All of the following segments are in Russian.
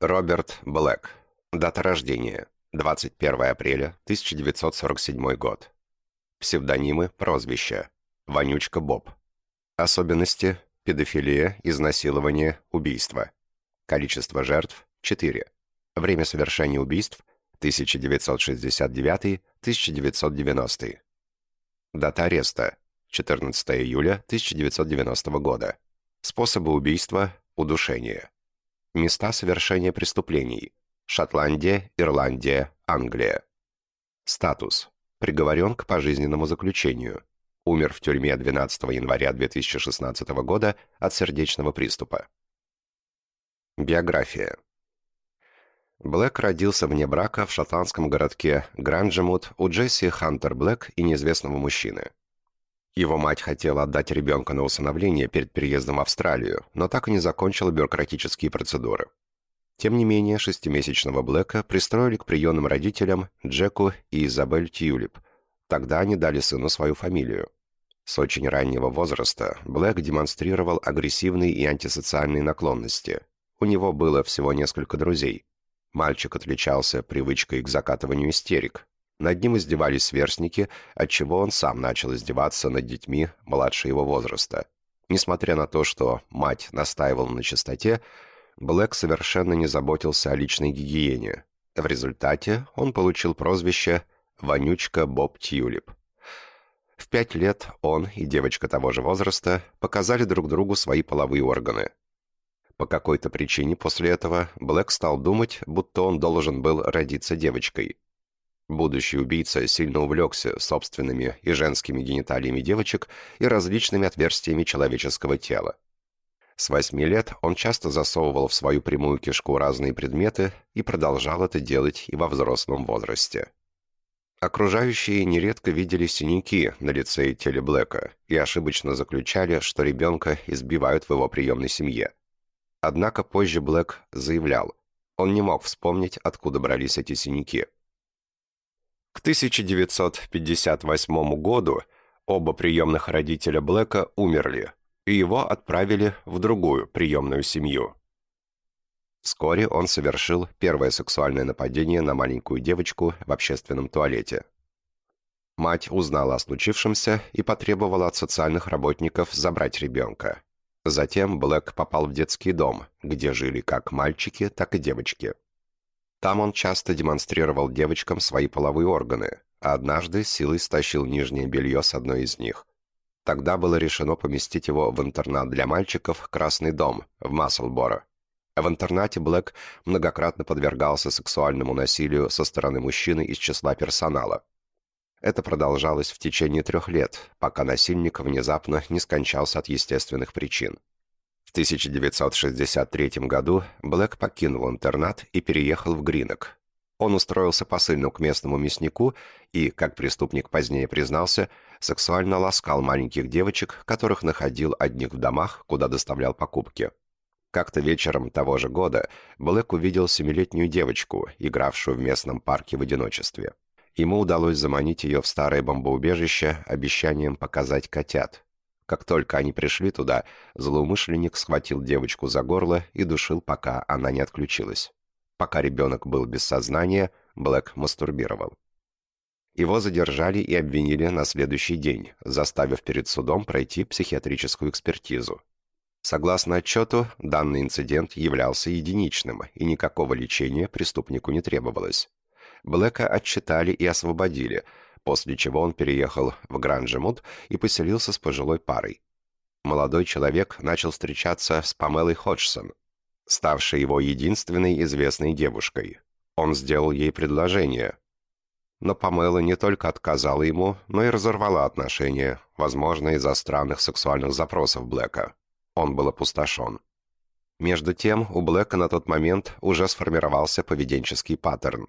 Роберт Блэк. Дата рождения. 21 апреля 1947 год. Псевдонимы, прозвища. Вонючка Боб. Особенности. Педофилия, изнасилование, убийство. Количество жертв – 4. Время совершения убийств – 1969-1990. Дата ареста – 14 июля 1990 года. Способы убийства – удушение. Места совершения преступлений – Шотландия, Ирландия, Англия. Статус. Приговорен к пожизненному заключению. Умер в тюрьме 12 января 2016 года от сердечного приступа. Биография. Блэк родился вне брака в шотландском городке Гранджемут у Джесси Хантер Блэк и неизвестного мужчины. Его мать хотела отдать ребенка на усыновление перед переездом в Австралию, но так и не закончила бюрократические процедуры. Тем не менее, шестимесячного Блэка пристроили к приемным родителям Джеку и Изабель Тьюлип. Тогда они дали сыну свою фамилию. С очень раннего возраста Блэк демонстрировал агрессивные и антисоциальные наклонности. У него было всего несколько друзей. Мальчик отличался привычкой к закатыванию истерик, над ним издевались сверстники, отчего он сам начал издеваться над детьми младше его возраста. Несмотря на то, что мать настаивала на чистоте, Блэк совершенно не заботился о личной гигиене. В результате он получил прозвище «Вонючка Боб Тьюлип». В пять лет он и девочка того же возраста показали друг другу свои половые органы. По какой-то причине после этого Блэк стал думать, будто он должен был родиться девочкой – Будущий убийца сильно увлекся собственными и женскими гениталиями девочек и различными отверстиями человеческого тела. С восьми лет он часто засовывал в свою прямую кишку разные предметы и продолжал это делать и во взрослом возрасте. Окружающие нередко видели синяки на лице и теле Блэка и ошибочно заключали, что ребенка избивают в его приемной семье. Однако позже Блэк заявлял, он не мог вспомнить, откуда брались эти синяки – к 1958 году оба приемных родителя Блэка умерли, и его отправили в другую приемную семью. Вскоре он совершил первое сексуальное нападение на маленькую девочку в общественном туалете. Мать узнала о случившемся и потребовала от социальных работников забрать ребенка. Затем Блэк попал в детский дом, где жили как мальчики, так и девочки. Там он часто демонстрировал девочкам свои половые органы, а однажды силой стащил нижнее белье с одной из них. Тогда было решено поместить его в интернат для мальчиков «Красный дом» в Масселборо. В интернате Блэк многократно подвергался сексуальному насилию со стороны мужчины из числа персонала. Это продолжалось в течение трех лет, пока насильник внезапно не скончался от естественных причин. В 1963 году Блэк покинул интернат и переехал в Гринок. Он устроился посыльным к местному мяснику и, как преступник позднее признался, сексуально ласкал маленьких девочек, которых находил одних в домах, куда доставлял покупки. Как-то вечером того же года Блэк увидел семилетнюю девочку, игравшую в местном парке в одиночестве. Ему удалось заманить ее в старое бомбоубежище обещанием показать котят – как только они пришли туда, злоумышленник схватил девочку за горло и душил, пока она не отключилась. Пока ребенок был без сознания, Блэк мастурбировал. Его задержали и обвинили на следующий день, заставив перед судом пройти психиатрическую экспертизу. Согласно отчету, данный инцидент являлся единичным, и никакого лечения преступнику не требовалось. Блэка отчитали и освободили – после чего он переехал в Гранжемут и поселился с пожилой парой. Молодой человек начал встречаться с Памелой Ходжсон, ставшей его единственной известной девушкой. Он сделал ей предложение. Но Памела не только отказала ему, но и разорвала отношения, возможно, из-за странных сексуальных запросов Блэка. Он был опустошен. Между тем, у Блэка на тот момент уже сформировался поведенческий паттерн.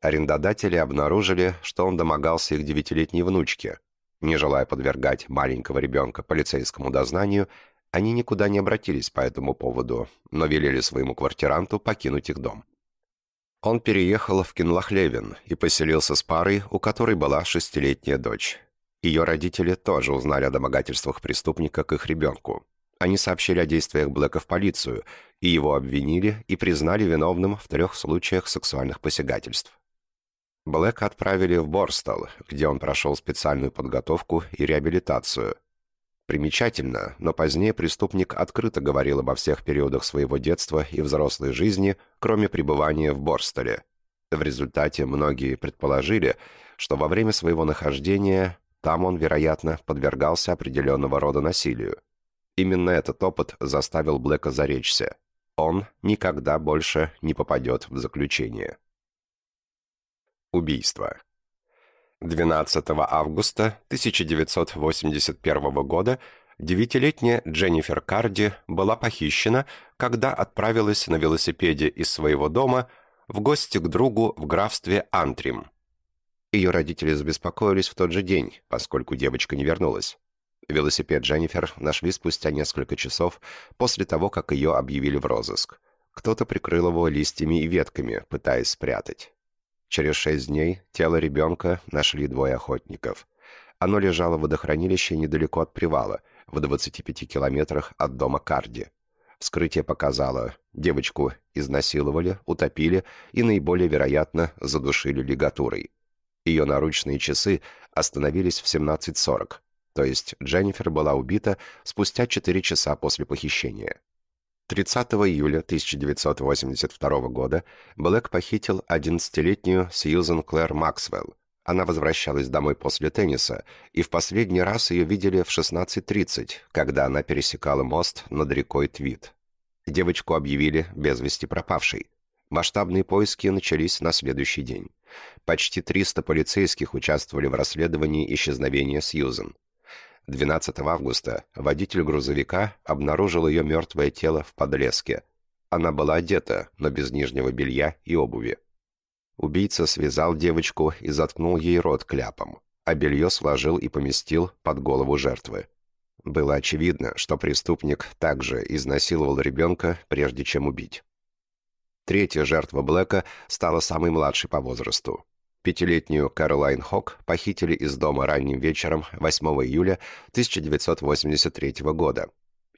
Арендодатели обнаружили, что он домогался их девятилетней внучке. Не желая подвергать маленького ребенка полицейскому дознанию, они никуда не обратились по этому поводу, но велели своему квартиранту покинуть их дом. Он переехал в Кинлахлевин и поселился с парой, у которой была шестилетняя дочь. Ее родители тоже узнали о домогательствах преступника к их ребенку. Они сообщили о действиях Блэка в полицию, и его обвинили и признали виновным в трех случаях сексуальных посягательств. Блэка отправили в Борстал, где он прошел специальную подготовку и реабилитацию. Примечательно, но позднее преступник открыто говорил обо всех периодах своего детства и взрослой жизни, кроме пребывания в Борстале. В результате многие предположили, что во время своего нахождения там он, вероятно, подвергался определенного рода насилию. Именно этот опыт заставил Блэка заречься. Он никогда больше не попадет в заключение. Убийство. 12 августа 1981 года девятилетняя Дженнифер Карди была похищена, когда отправилась на велосипеде из своего дома в гости к другу в графстве Антрим. Ее родители забеспокоились в тот же день, поскольку девочка не вернулась. Велосипед Дженнифер нашли спустя несколько часов после того, как ее объявили в розыск. Кто-то прикрыл его листьями и ветками, пытаясь спрятать. Через шесть дней тело ребенка нашли двое охотников. Оно лежало в водохранилище недалеко от привала, в 25 километрах от дома Карди. Вскрытие показало, девочку изнасиловали, утопили и, наиболее вероятно, задушили лигатурой. Ее наручные часы остановились в 17.40, то есть Дженнифер была убита спустя 4 часа после похищения. 30 июля 1982 года Блэк похитил 11-летнюю Сьюзен Клэр Максвелл. Она возвращалась домой после тенниса, и в последний раз ее видели в 16.30, когда она пересекала мост над рекой Твит. Девочку объявили без вести пропавшей. Масштабные поиски начались на следующий день. Почти 300 полицейских участвовали в расследовании исчезновения Сьюзен. 12 августа водитель грузовика обнаружил ее мертвое тело в подлеске. Она была одета, но без нижнего белья и обуви. Убийца связал девочку и заткнул ей рот кляпом, а белье сложил и поместил под голову жертвы. Было очевидно, что преступник также изнасиловал ребенка, прежде чем убить. Третья жертва Блэка стала самой младшей по возрасту. Пятилетнюю Кэролайн Хок похитили из дома ранним вечером 8 июля 1983 года.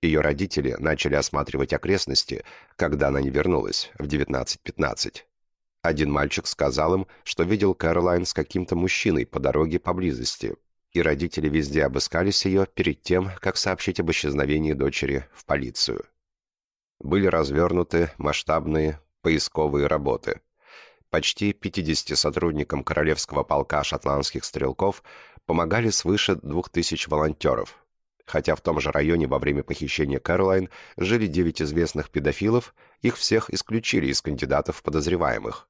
Ее родители начали осматривать окрестности, когда она не вернулась, в 19.15. Один мальчик сказал им, что видел Кэролайн с каким-то мужчиной по дороге поблизости, и родители везде обыскались ее перед тем, как сообщить об исчезновении дочери в полицию. Были развернуты масштабные поисковые работы – почти 50 сотрудникам Королевского полка шотландских стрелков помогали свыше 2000 волонтеров. Хотя в том же районе во время похищения Кэролайн жили 9 известных педофилов, их всех исключили из кандидатов в подозреваемых.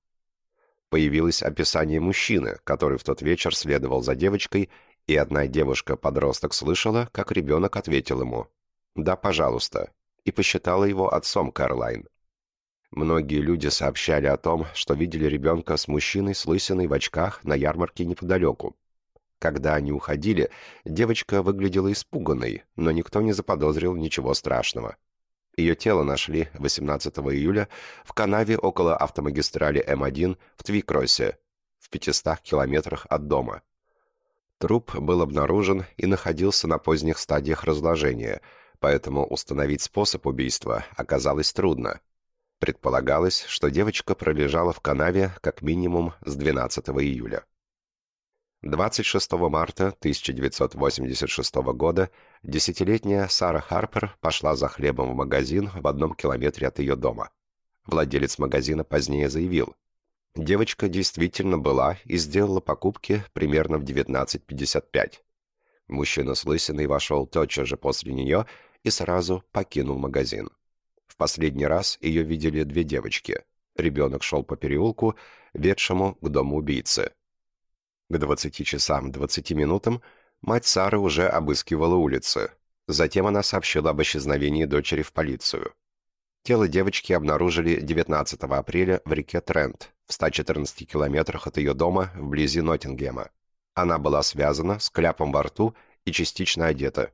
Появилось описание мужчины, который в тот вечер следовал за девочкой, и одна девушка-подросток слышала, как ребенок ответил ему «Да, пожалуйста», и посчитала его отцом Кэролайн. Многие люди сообщали о том, что видели ребенка с мужчиной с лысиной в очках на ярмарке неподалеку. Когда они уходили, девочка выглядела испуганной, но никто не заподозрил ничего страшного. Ее тело нашли 18 июля в канаве около автомагистрали М1 в Твикроссе, в 500 километрах от дома. Труп был обнаружен и находился на поздних стадиях разложения, поэтому установить способ убийства оказалось трудно. Предполагалось, что девочка пролежала в канаве как минимум с 12 июля. 26 марта 1986 года десятилетняя Сара Харпер пошла за хлебом в магазин в одном километре от ее дома. Владелец магазина позднее заявил, девочка действительно была и сделала покупки примерно в 19.55. Мужчина с лысиной вошел тотчас же после нее и сразу покинул магазин. В последний раз ее видели две девочки. Ребенок шел по переулку, ведшему к дому убийцы. К 20 часам 20 минутам мать Сары уже обыскивала улицы. Затем она сообщила об исчезновении дочери в полицию. Тело девочки обнаружили 19 апреля в реке Трент, в 114 километрах от ее дома вблизи Ноттингема. Она была связана с кляпом во рту и частично одета.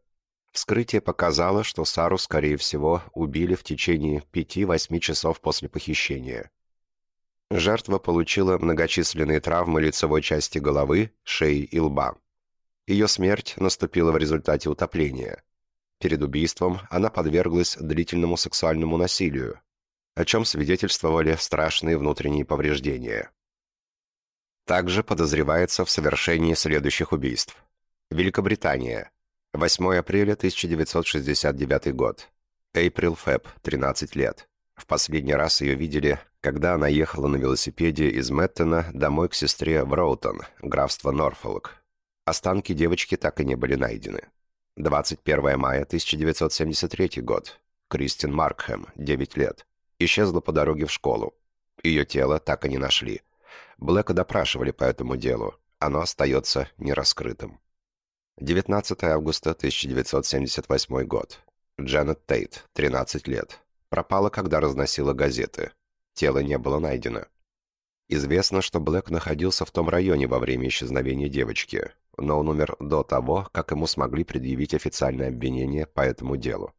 Вскрытие показало, что Сару, скорее всего, убили в течение 5-8 часов после похищения. Жертва получила многочисленные травмы лицевой части головы, шеи и лба. Ее смерть наступила в результате утопления. Перед убийством она подверглась длительному сексуальному насилию, о чем свидетельствовали страшные внутренние повреждения. Также подозревается в совершении следующих убийств. Великобритания. 8 апреля 1969 год. Эйприл Фэб, 13 лет. В последний раз ее видели, когда она ехала на велосипеде из Мэттона домой к сестре в Роутон, графство Норфолк. Останки девочки так и не были найдены. 21 мая 1973 год. Кристин Маркхэм, 9 лет. Исчезла по дороге в школу. Ее тело так и не нашли. Блэка допрашивали по этому делу. Оно остается нераскрытым. 19 августа 1978 год. Джанет Тейт, 13 лет. Пропала, когда разносила газеты. Тело не было найдено. Известно, что Блэк находился в том районе во время исчезновения девочки, но он умер до того, как ему смогли предъявить официальное обвинение по этому делу.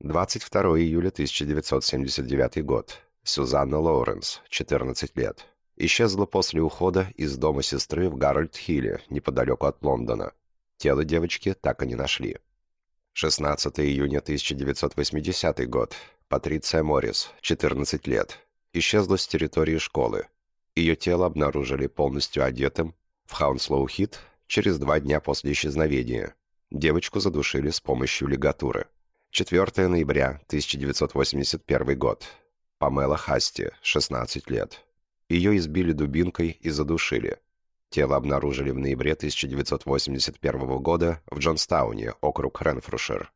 22 июля 1979 год. Сюзанна Лоуренс, 14 лет. Исчезла после ухода из дома сестры в Гарольд-Хилле, неподалеку от Лондона. Тело девочки так и не нашли. 16 июня 1980 год. Патриция Моррис, 14 лет. Исчезла с территории школы. Ее тело обнаружили полностью одетым в Хаунслоу-Хит через два дня после исчезновения. Девочку задушили с помощью лигатуры. 4 ноября 1981 год. Памела Хасти, 16 лет. Ее избили дубинкой и задушили. Тело обнаружили в ноябре 1981 года в Джонстауне, округ Ренфрушир.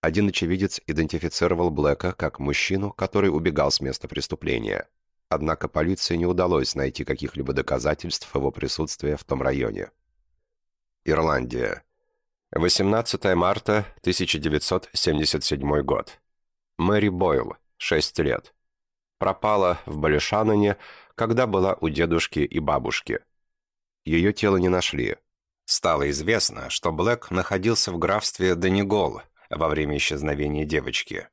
Один очевидец идентифицировал Блэка как мужчину, который убегал с места преступления. Однако полиции не удалось найти каких-либо доказательств его присутствия в том районе. Ирландия. 18 марта 1977 год. Мэри Бойл, 6 лет. Пропала в Балешаноне, когда была у дедушки и бабушки. Ее тело не нашли. Стало известно, что Блэк находился в графстве Денигол во время исчезновения девочки.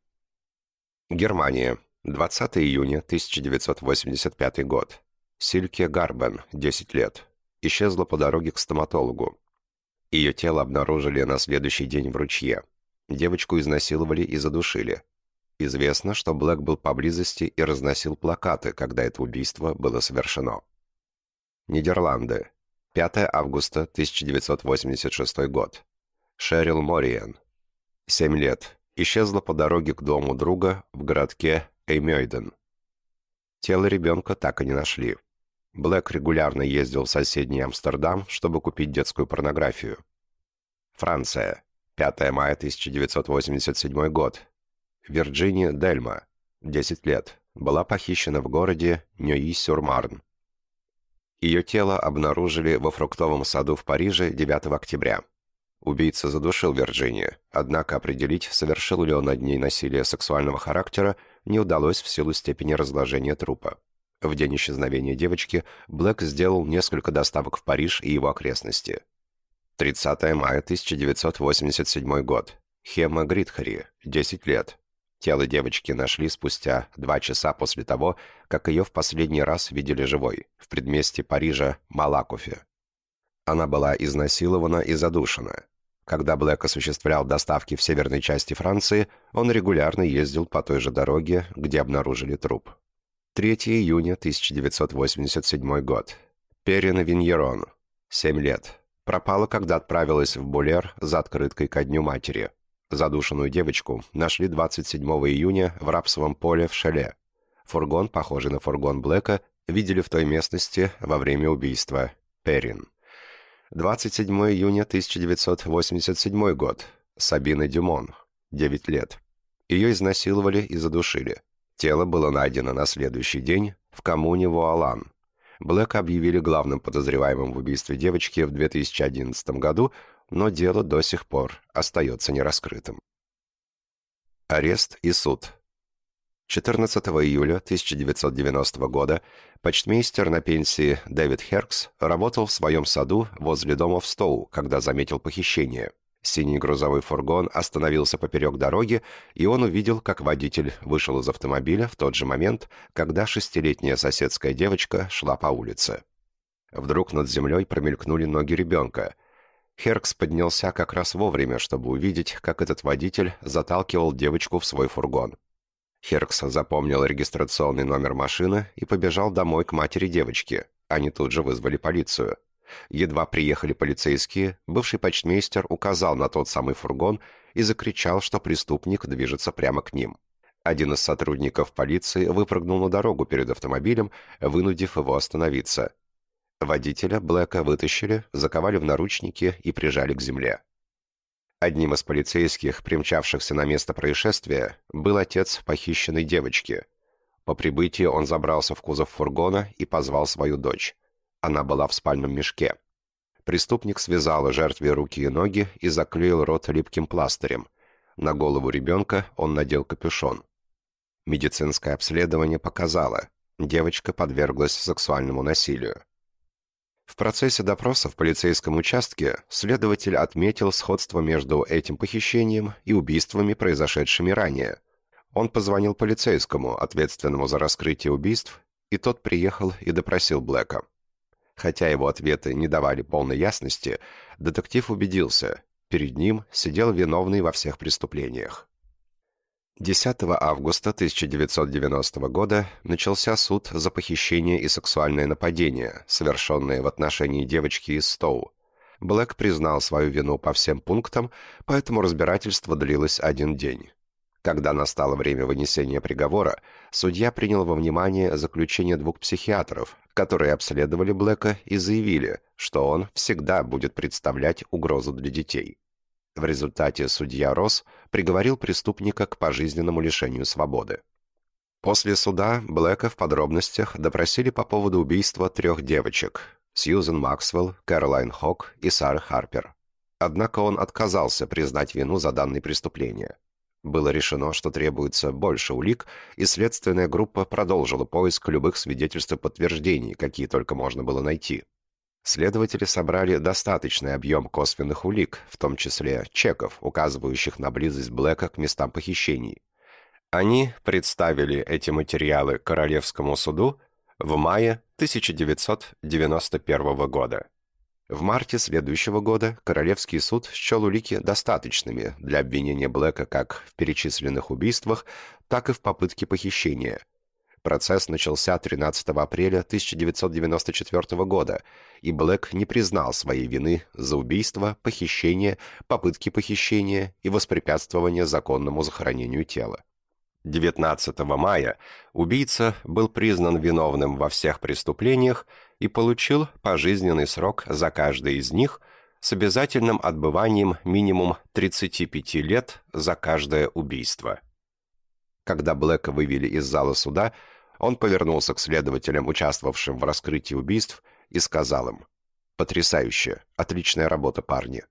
Германия. 20 июня 1985 год. Сильке Гарбен, 10 лет. Исчезла по дороге к стоматологу. Ее тело обнаружили на следующий день в ручье. Девочку изнасиловали и задушили. Известно, что Блэк был поблизости и разносил плакаты, когда это убийство было совершено. Нидерланды. 5 августа 1986 год. Шерил Мориен. 7 лет. Исчезла по дороге к дому друга в городке Эймёйден. Тело ребенка так и не нашли. Блэк регулярно ездил в соседний Амстердам, чтобы купить детскую порнографию. Франция. 5 мая 1987 год. Вирджиния Дельма. 10 лет. Была похищена в городе Ньюи-Сюр-Марн. Ее тело обнаружили во фруктовом саду в Париже 9 октября. Убийца задушил Вирджинию, однако определить, совершил ли он над ней насилие сексуального характера, не удалось в силу степени разложения трупа. В день исчезновения девочки Блэк сделал несколько доставок в Париж и его окрестности. 30 мая 1987 год. Хема Гритхари, 10 лет. Тело девочки нашли спустя два часа после того, как ее в последний раз видели живой, в предместе Парижа Малакуфе. Она была изнасилована и задушена. Когда Блэк осуществлял доставки в северной части Франции, он регулярно ездил по той же дороге, где обнаружили труп. 3 июня 1987 год. Перина Виньерон, 7 лет. Пропала, когда отправилась в Булер за открыткой ко Дню Матери. Задушенную девочку нашли 27 июня в рапсовом поле в Шеле. Фургон, похожий на фургон Блэка, видели в той местности во время убийства. Перин. 27 июня 1987 год. Сабина Дюмон. 9 лет. Ее изнасиловали и задушили. Тело было найдено на следующий день в коммуне Вуалан. Блэка объявили главным подозреваемым в убийстве девочки в 2011 году, но дело до сих пор остается нераскрытым. Арест и суд. 14 июля 1990 года почтмейстер на пенсии Дэвид Херкс работал в своем саду возле дома в Стоу, когда заметил похищение. Синий грузовой фургон остановился поперек дороги, и он увидел, как водитель вышел из автомобиля в тот же момент, когда шестилетняя соседская девочка шла по улице. Вдруг над землей промелькнули ноги ребенка – Херкс поднялся как раз вовремя, чтобы увидеть, как этот водитель заталкивал девочку в свой фургон. Херкс запомнил регистрационный номер машины и побежал домой к матери девочки. Они тут же вызвали полицию. Едва приехали полицейские, бывший почтмейстер указал на тот самый фургон и закричал, что преступник движется прямо к ним. Один из сотрудников полиции выпрыгнул на дорогу перед автомобилем, вынудив его остановиться. Водителя Блэка вытащили, заковали в наручники и прижали к земле. Одним из полицейских, примчавшихся на место происшествия, был отец похищенной девочки. По прибытии он забрался в кузов фургона и позвал свою дочь. Она была в спальном мешке. Преступник связал жертве руки и ноги и заклеил рот липким пластырем. На голову ребенка он надел капюшон. Медицинское обследование показало, девочка подверглась сексуальному насилию. В процессе допроса в полицейском участке следователь отметил сходство между этим похищением и убийствами, произошедшими ранее. Он позвонил полицейскому, ответственному за раскрытие убийств, и тот приехал и допросил Блэка. Хотя его ответы не давали полной ясности, детектив убедился, перед ним сидел виновный во всех преступлениях. 10 августа 1990 года начался суд за похищение и сексуальное нападение, совершенное в отношении девочки из Стоу. Блэк признал свою вину по всем пунктам, поэтому разбирательство длилось один день. Когда настало время вынесения приговора, судья принял во внимание заключение двух психиатров, которые обследовали Блэка и заявили, что он всегда будет представлять угрозу для детей. В результате судья Росс приговорил преступника к пожизненному лишению свободы. После суда Блэка в подробностях допросили по поводу убийства трех девочек – Сьюзен Максвелл, Кэролайн Хок и Сары Харпер. Однако он отказался признать вину за данное преступление. Было решено, что требуется больше улик, и следственная группа продолжила поиск любых свидетельств и подтверждений, какие только можно было найти. Следователи собрали достаточный объем косвенных улик, в том числе чеков, указывающих на близость Блэка к местам похищений. Они представили эти материалы Королевскому суду в мае 1991 года. В марте следующего года Королевский суд счел улики достаточными для обвинения Блэка как в перечисленных убийствах, так и в попытке похищения, Процесс начался 13 апреля 1994 года, и Блэк не признал своей вины за убийство, похищение, попытки похищения и воспрепятствование законному захоронению тела. 19 мая убийца был признан виновным во всех преступлениях и получил пожизненный срок за каждое из них с обязательным отбыванием минимум 35 лет за каждое убийство. Когда Блэка вывели из зала суда, он повернулся к следователям, участвовавшим в раскрытии убийств, и сказал им «Потрясающе! Отличная работа, парни!»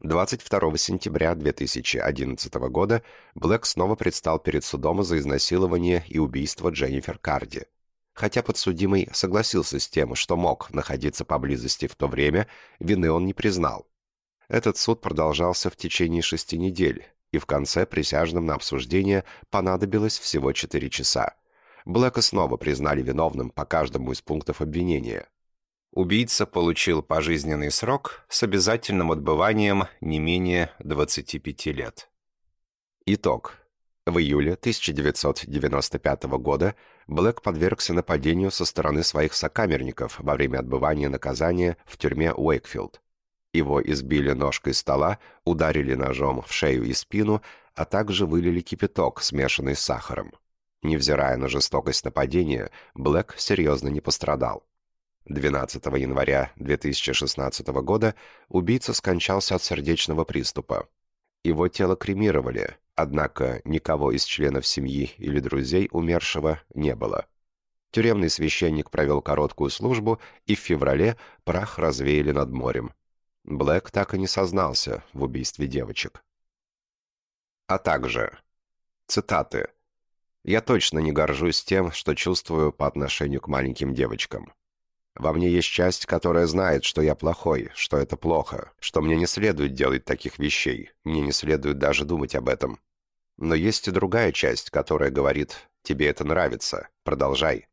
22 сентября 2011 года Блэк снова предстал перед судом за изнасилование и убийство Дженнифер Карди. Хотя подсудимый согласился с тем, что мог находиться поблизости в то время, вины он не признал. Этот суд продолжался в течение шести недель, и в конце присяжным на обсуждение понадобилось всего четыре часа. Блэка снова признали виновным по каждому из пунктов обвинения. Убийца получил пожизненный срок с обязательным отбыванием не менее 25 лет. Итог. В июле 1995 года Блэк подвергся нападению со стороны своих сокамерников во время отбывания наказания в тюрьме Уэйкфилд. Его избили ножкой стола, ударили ножом в шею и спину, а также вылили кипяток, смешанный с сахаром. Невзирая на жестокость нападения, Блэк серьезно не пострадал. 12 января 2016 года убийца скончался от сердечного приступа. Его тело кремировали, однако никого из членов семьи или друзей умершего не было. Тюремный священник провел короткую службу, и в феврале прах развеяли над морем. Блэк так и не сознался в убийстве девочек. А также, цитаты, «Я точно не горжусь тем, что чувствую по отношению к маленьким девочкам. Во мне есть часть, которая знает, что я плохой, что это плохо, что мне не следует делать таких вещей, мне не следует даже думать об этом. Но есть и другая часть, которая говорит «тебе это нравится, продолжай».